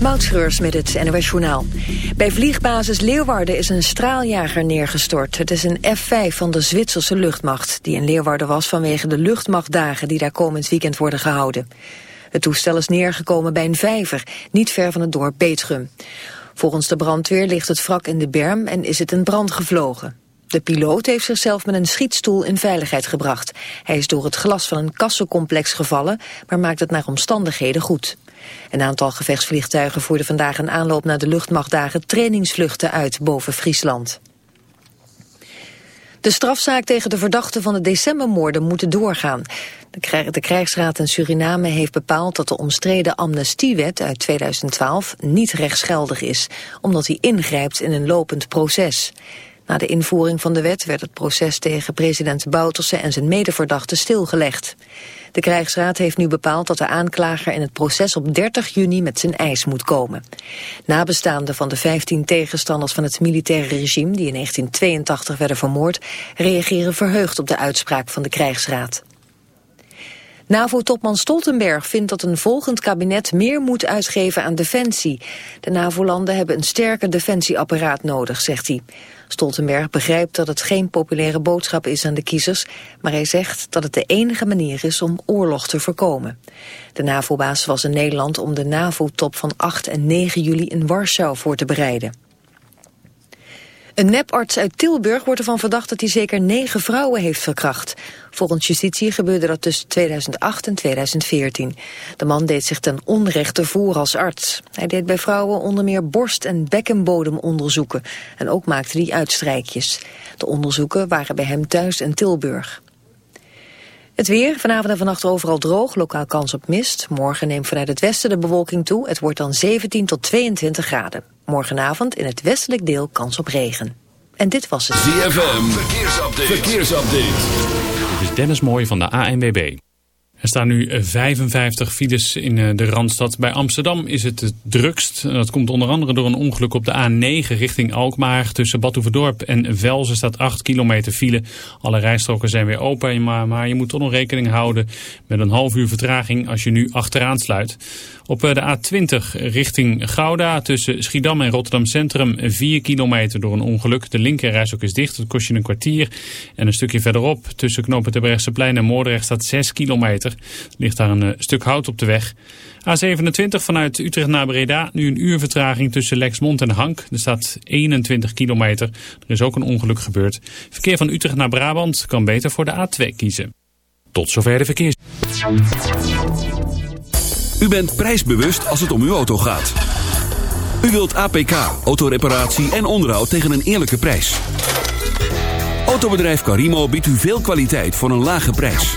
Moutschreurs met het NOS Journaal. Bij vliegbasis Leeuwarden is een straaljager neergestort. Het is een F-5 van de Zwitserse luchtmacht... die in Leeuwarden was vanwege de luchtmachtdagen... die daar komend weekend worden gehouden. Het toestel is neergekomen bij een vijver, niet ver van het dorp Beetgum. Volgens de brandweer ligt het wrak in de berm en is het in brand gevlogen. De piloot heeft zichzelf met een schietstoel in veiligheid gebracht. Hij is door het glas van een kassencomplex gevallen, maar maakt het naar omstandigheden goed. Een aantal gevechtsvliegtuigen voerde vandaag een aanloop naar de luchtmachtdagen trainingsvluchten uit boven Friesland. De strafzaak tegen de verdachten van de decembermoorden moet doorgaan. De krijgsraad in Suriname heeft bepaald dat de omstreden amnestiewet uit 2012 niet rechtsgeldig is, omdat die ingrijpt in een lopend proces. Na de invoering van de wet werd het proces tegen president Bouterse en zijn medeverdachten stilgelegd. De krijgsraad heeft nu bepaald dat de aanklager in het proces op 30 juni met zijn eis moet komen. Nabestaanden van de 15 tegenstanders van het militaire regime die in 1982 werden vermoord, reageren verheugd op de uitspraak van de krijgsraad. NAVO-topman Stoltenberg vindt dat een volgend kabinet meer moet uitgeven aan defensie. De NAVO-landen hebben een sterker defensieapparaat nodig, zegt hij. Stoltenberg begrijpt dat het geen populaire boodschap is aan de kiezers, maar hij zegt dat het de enige manier is om oorlog te voorkomen. De NAVO-baas was in Nederland om de NAVO-top van 8 en 9 juli in Warschau voor te bereiden. Een neparts uit Tilburg wordt ervan verdacht dat hij zeker negen vrouwen heeft verkracht. Volgens justitie gebeurde dat tussen 2008 en 2014. De man deed zich ten onrechte voor als arts. Hij deed bij vrouwen onder meer borst- en bekkenbodemonderzoeken. En ook maakte hij uitstrijkjes. De onderzoeken waren bij hem thuis in Tilburg. Het weer, vanavond en vannacht overal droog, lokaal kans op mist. Morgen neemt vanuit het westen de bewolking toe. Het wordt dan 17 tot 22 graden. Morgenavond in het westelijk deel kans op regen. En dit was het. ZFM, verkeersupdate. verkeersupdate. Dit is Dennis Mooij van de ANWB. Er staan nu 55 files in eh, de Randstad. Bij Amsterdam is het het drukst. Dat komt onder andere door een ongeluk op de A9 richting Alkmaar. Tussen Badhoevedorp en Velzen staat 8 kilometer file. Alle rijstroken zijn weer open, maar, je moet toch nog rekening houden met een half uur vertraging als je nu achteraan sluit. Op eh, de A20 richting Gouda tussen Schiedam en Rotterdam Centrum 4 kilometer door een ongeluk. De linkerrijstrook is dicht, dat kost je een kwartier. En een stukje verderop tussen Knopen Plein en Moordrecht staat 6 kilometer. Ligt daar een eh, stuk hout op de weg. A27 vanuit Utrecht naar Breda. Nu een uur vertraging tussen Lexmond en Hank. Er staat 21 kilometer. Er is ook een ongeluk gebeurd. Verkeer van Utrecht naar Brabant kan beter voor de A2 kiezen. Tot zover de verkeers. U bent prijsbewust als het om uw auto gaat. U wilt APK, autoreparatie en onderhoud tegen een eerlijke prijs. Autobedrijf Carimo biedt u veel kwaliteit voor een lage prijs.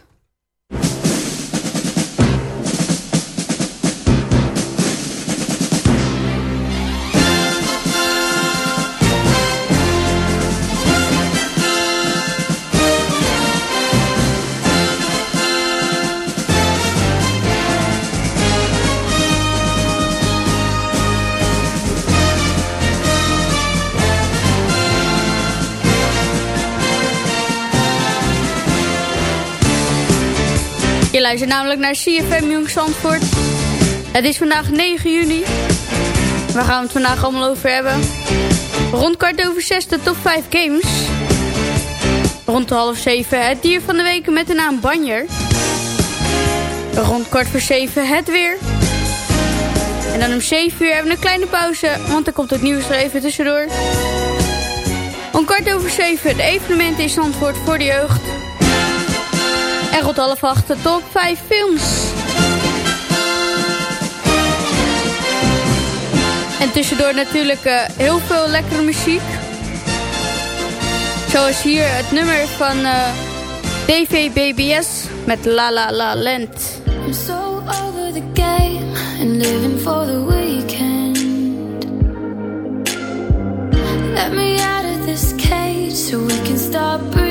Je luistert namelijk naar CFM Jong Zandvoort. Het is vandaag 9 juni. Waar gaan we het vandaag allemaal over hebben? Rond kwart over zes de top 5 games. Rond half 7 het dier van de week met de naam Banjer. Rond kwart voor zeven het weer. En dan om 7 uur hebben we een kleine pauze, want er komt het nieuws er even tussendoor. Om kwart over 7 het evenement in Zandvoort voor de jeugd tot half acht de top 5 films. En tussendoor natuurlijk uh, heel veel lekkere muziek. Zoals hier het nummer van eh, uh, DVBBS met La La La Land. I'm so over the game and living for the weekend. Let me out of this cage so we can stop breathing.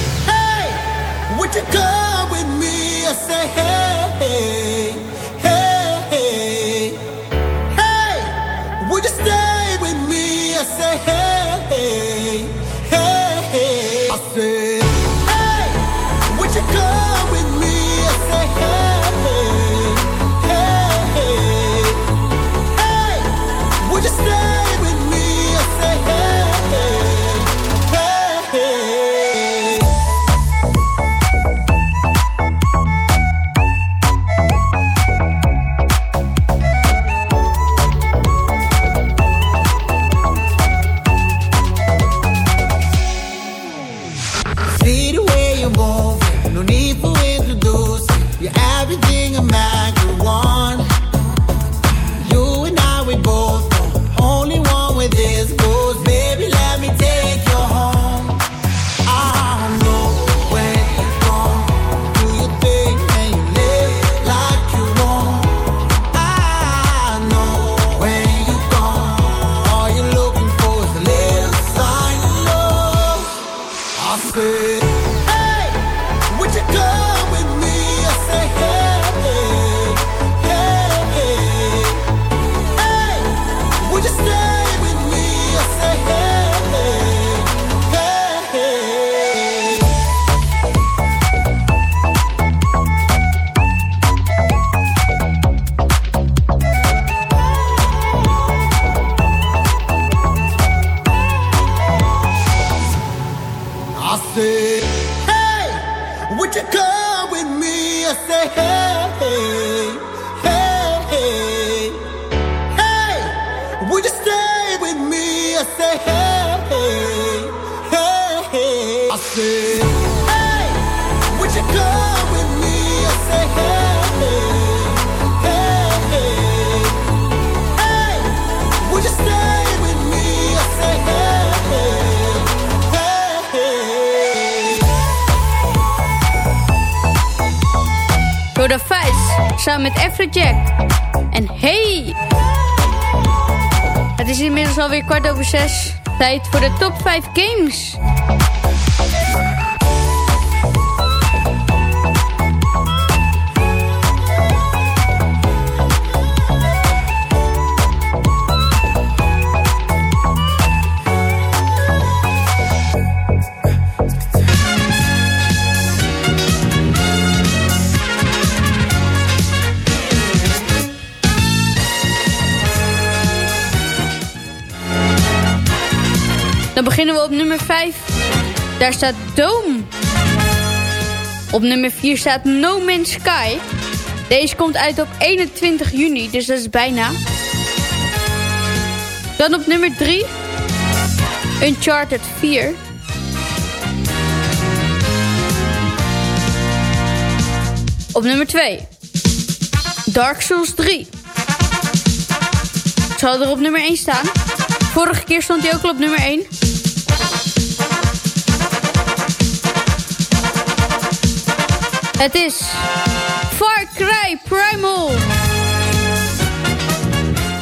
to go. Voor de top 5 beginnen we op nummer 5. Daar staat Dome. Op nummer 4 staat No Man's Sky. Deze komt uit op 21 juni, dus dat is bijna. Dan op nummer 3. Uncharted 4. Op nummer 2. Dark Souls 3. Zal er op nummer 1 staan. Vorige keer stond hij ook al op nummer 1. Het is Far Cry Primal.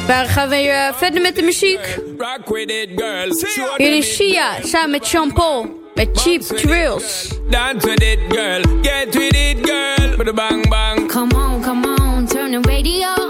We gaan weer verder met de muziek. Jullie is Sia samen met Jean Paul. Met Cheap Thrills. Dance with it girl, get with it girl. Bang bang. Come on, come on, turn the radio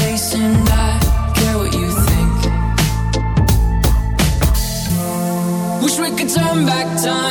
turn back time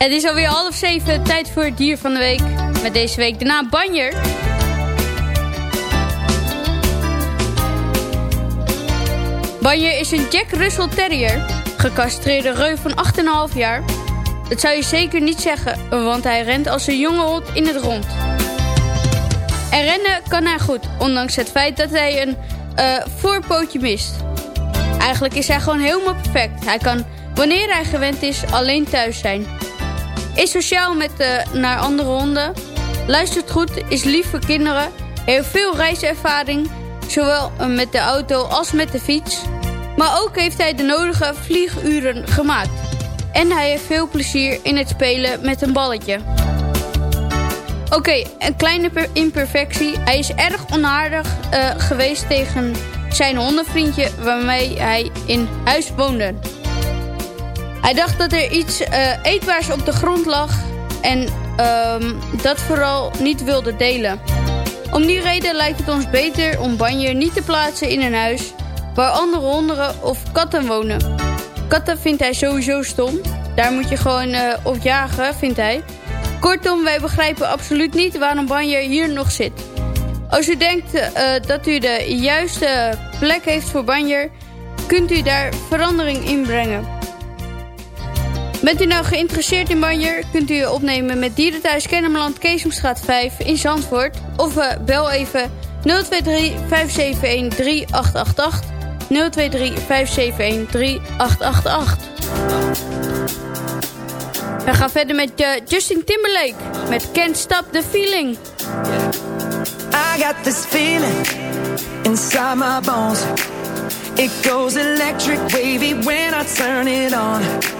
Het is alweer half zeven, tijd voor het dier van de week. Met deze week de naam Banjer. Banjer is een Jack Russell Terrier. Gecastreerde reu van 8,5 jaar. Dat zou je zeker niet zeggen, want hij rent als een jonge hond in het rond. En rennen kan hij goed, ondanks het feit dat hij een eh, voorpootje mist. Eigenlijk is hij gewoon helemaal perfect. Hij kan, wanneer hij gewend is, alleen thuis zijn. Is sociaal met, eh, naar andere honden. luistert goed, is lief voor kinderen, heeft veel reiservaring, zowel eh, met de auto als met de fiets. Maar ook heeft hij de nodige vlieguren gemaakt. En hij heeft veel plezier in het spelen met een balletje. Oké, een kleine per- imperfectie. Hij is erg onaardig eh, geweest tegen zijn hondenvriendje waarmee hij in huis woonde. Hij dacht dat er iets eh, eetbaars op de grond lag en ehm, dat vooral niet wilde delen. Om die reden lijkt het ons beter om Banjer niet te plaatsen in een huis waar andere honden of katten wonen. Katten vindt hij sowieso stom. Daar moet je gewoon eh, op jagen, vindt hij. Kortom, wij begrijpen absoluut niet waarom Banjer hier nog zit. Als u denkt eh, dat u de juiste plek heeft voor Banjer, kunt u daar verandering in brengen. Bent u nou geïnteresseerd in Banjer, kunt u je opnemen met Dierenthuis Kennemerland Keesomstraat 5 in Zandvoort. Of eh, bel even 023 571 3888. 023 571 3888. We gaan verder met eh, Justin Timberlake met Can't Stop the Feeling. I got this feeling inside my bones. It goes electric wavy when I turn it on.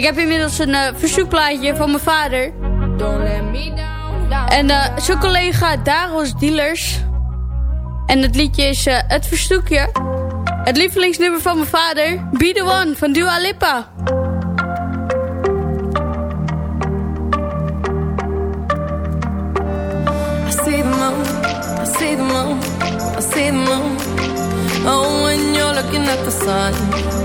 Ik heb inmiddels een eh, verzoekplaatje van mijn vader. En eh, zo'n collega Daros Dealers. En het liedje is eh, Het Verzoekje. Het lievelingsnummer van mijn vader. Be the One van Dua Lipa. I the moon, I see the moon, I see the moon. Oh, when you're looking at the.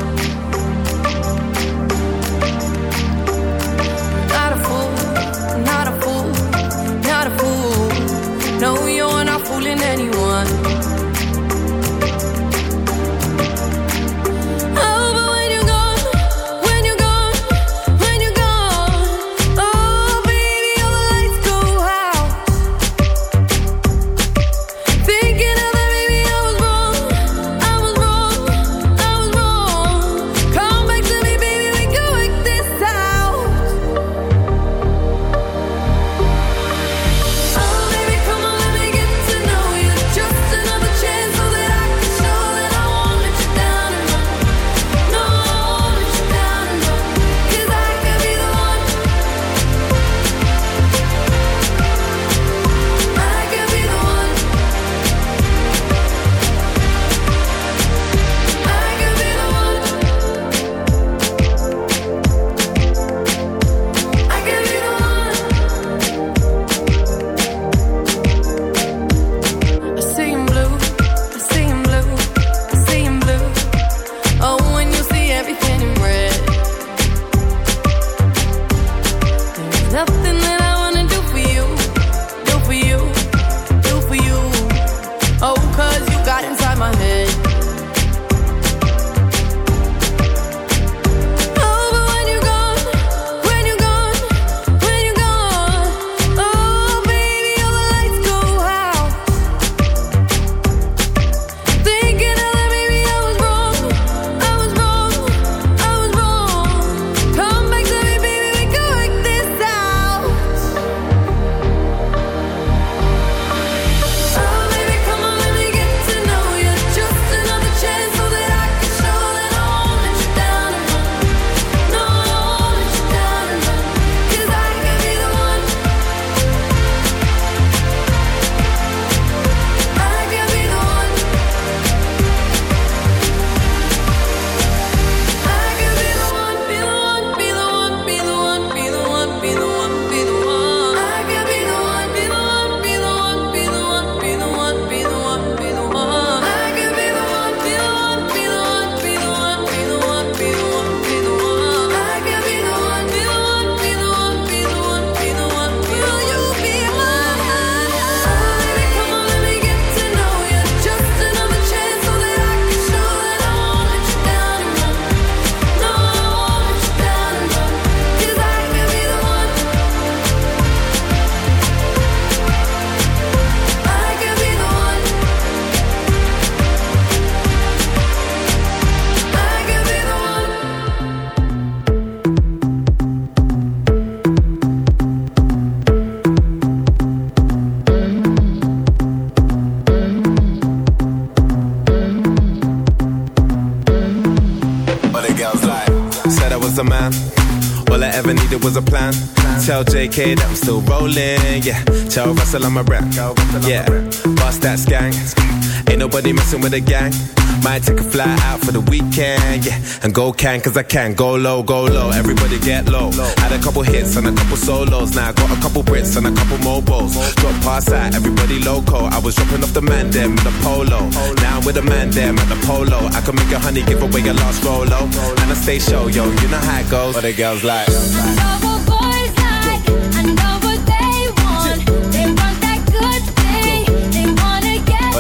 Tell JK that I'm still rolling, yeah. Tell Russell I'm a rap, yeah. Bust that gang. Ain't nobody messing with the gang. Might take a fly out for the weekend, yeah. And go can, cause I can. Go low, go low, everybody get low. Had a couple hits and a couple solos. Now I got a couple Brits and a couple mobiles. Drop past that, everybody loco. I was dropping off the man, them, the polo. Now I'm with the man, them, at the polo. I can make a honey, give away your lost Rolo. And I stay show, yo, you know how it goes. But the girls like.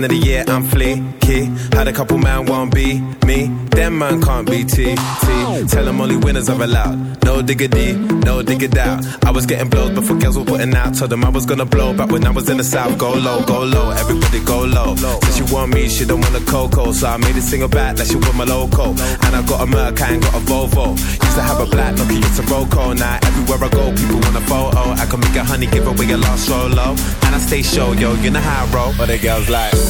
man of the year, I'm flaky. Had a couple man won't be me. Them man can't be T Tell them only winners are allowed. No diggity, no diggity out. I was getting blows before girls were putting out. Told them I was gonna blow back when I was in the south. Go low, go low, everybody go low. Since you want me, she don't want a cocoa. So I made a single back that she want my loco. And I got a Merc, I ain't got a Volvo. Used to have a black look, it's a Roco. Now everywhere I go, people want a photo. I can make a honey, give away a lost solo. And I stay show, yo, you know how I roll. But the girls like.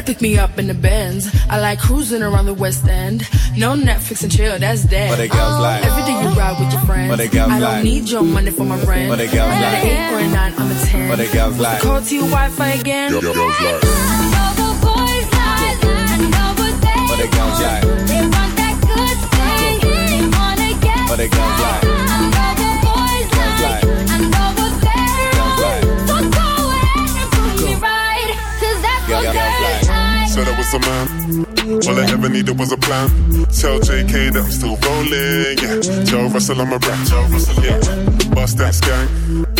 Better pick me up in the Benz. I like cruising around the West End. No Netflix and chill, that's dead. But the girls oh, like. Every day you ride with your friends. But the girls I don't like. need your money for my rent. But the girls I'm like. an eight or a nine, I'm a ten. But the girls like. Call to your Wi-Fi again. Girls like. But the girls like. But the girls like. All I ever needed was a plan. Tell JK that I'm still rolling. Yeah. Joe Russell, I'm a rap. Yeah. Bust that gang.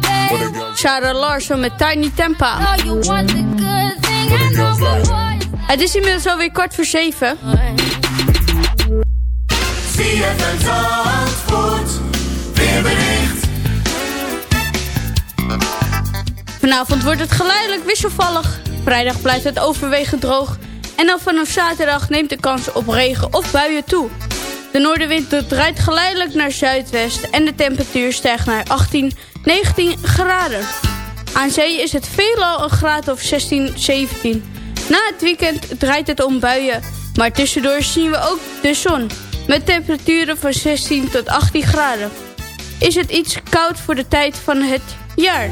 Sarah Larsson met Tiny Tempa. boys Het is inmiddels alweer kwart voor zeven. Vanavond wordt het geleidelijk wisselvallig. Vrijdag blijft het overwegend droog. En dan vanaf zaterdag neemt de kans op regen of buien toe. De noordenwind draait geleidelijk naar zuidwest en de temperatuur stijgt naar 18, 19 graden. Aan zee is het veelal een graad of 16, 17. Na het weekend draait het om buien, maar tussendoor zien we ook de zon. Met temperaturen van 16 tot 18 graden. Is het iets koud voor de tijd van het jaar?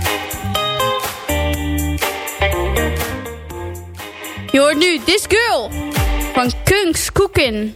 Je hoort nu This Girl van Kunks Cookin.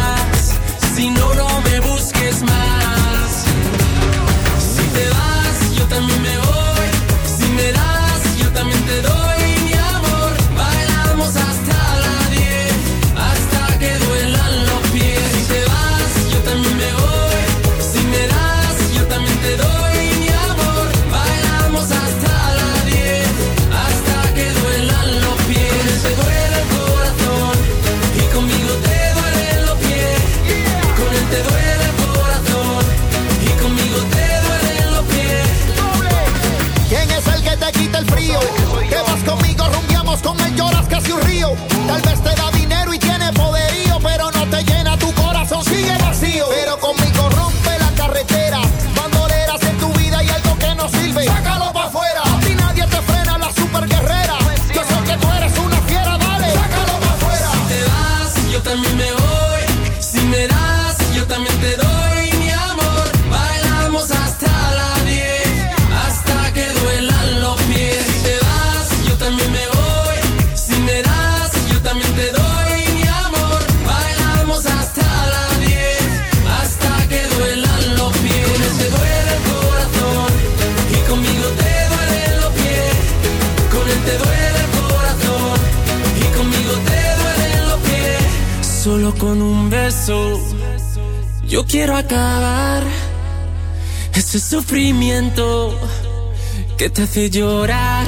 Que te hace llorar.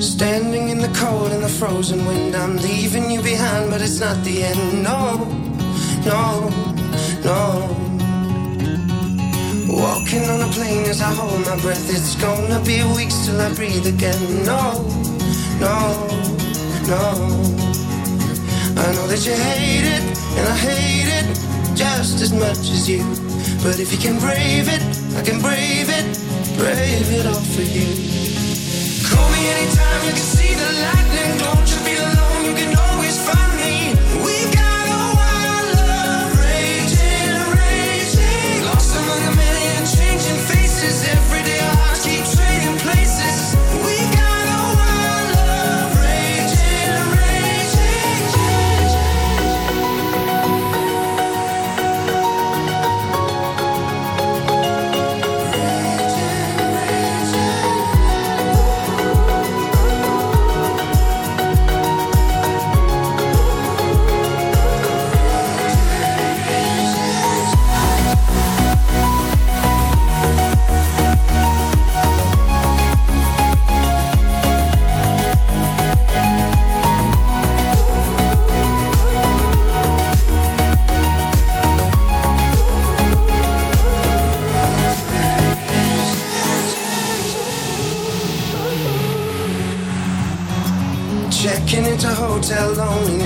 Standing in the cold and the frozen wind, I'm leaving you behind, but it's not the end. No, no, no. Walking on a plane as I hold my breath, it's gonna be weeks till I breathe again. No, no, no. I know that you hate it, and I hate it just as much as you. But if you can brave it, I can brave it, brave it all for you. Call me anytime you can see the lightning. Don't you be alone, you can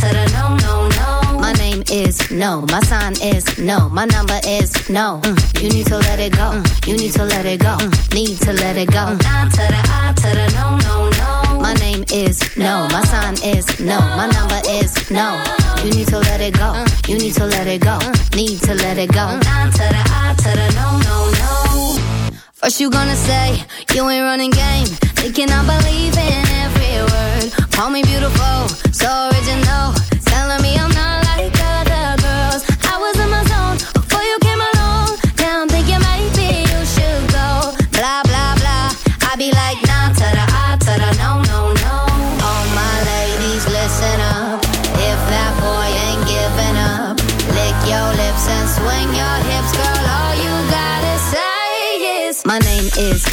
To the no, no, no. My name is no. My sign is no. My number is no. Mm, You need to let it go. Mm, You need to let it go. Mm, Need to let it go. I to the I to the no, no, no. My name is no. My sign is no. My number is no. You need to let it go. Mm, You need to let it go. Mm, Need to let it go. I to the I to the no, no, no. First you gonna say you ain't running game, thinking I believe in every word. Call me beautiful, so original, telling me I'm not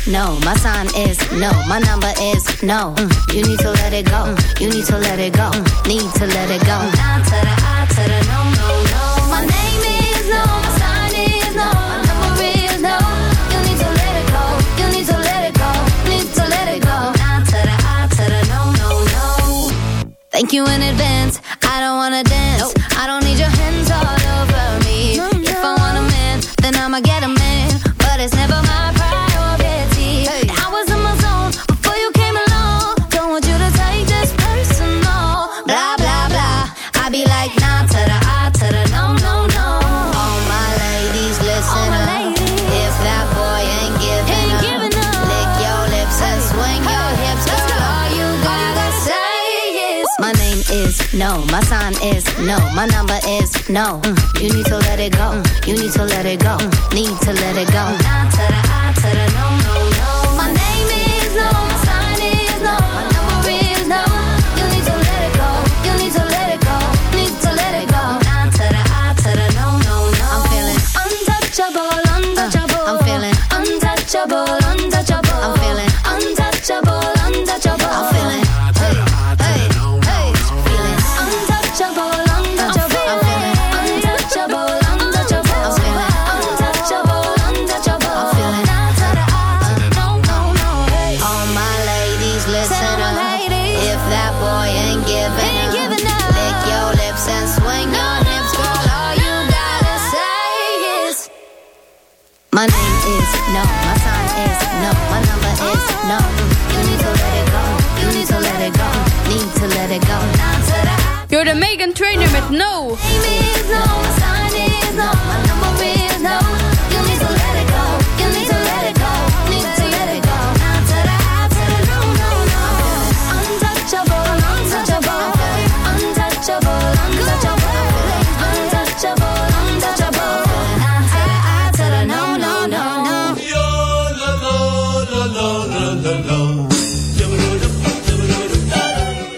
no. My sign is no. My number is no. Mm, You need to let it go. Mm, You need to let it go. Mm, Need to let it go. To the I to the no no no. My name is no. My sign is no. My number is no. You need to let it go. You need to let it go. Need to let it go. The no no no. Thank you in advance. I don't wanna dance. I no. My sign is no. My number is no. Mm, You need to let it go. Mm, You need to let it go. Mm, Need to let it go. Trainer met No.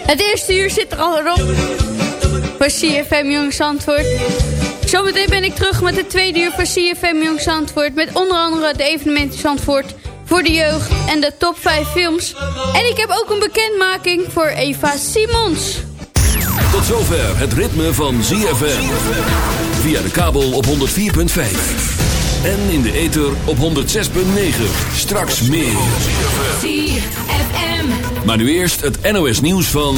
Het eerste uur zit er al erop. Voor CFM Jong Zandvoort. Zometeen ben ik terug met het tweede uur van CFM Jong Zandvoort. Met onder andere de evenementen Zandvoort voor de jeugd en de top 5 films. En ik heb ook een bekendmaking voor Eva Simons. Tot zover het ritme van ZFM. Via de kabel op 104.5. En in de ether op 106.9. Straks meer. ZFM. Maar nu eerst het NOS nieuws van...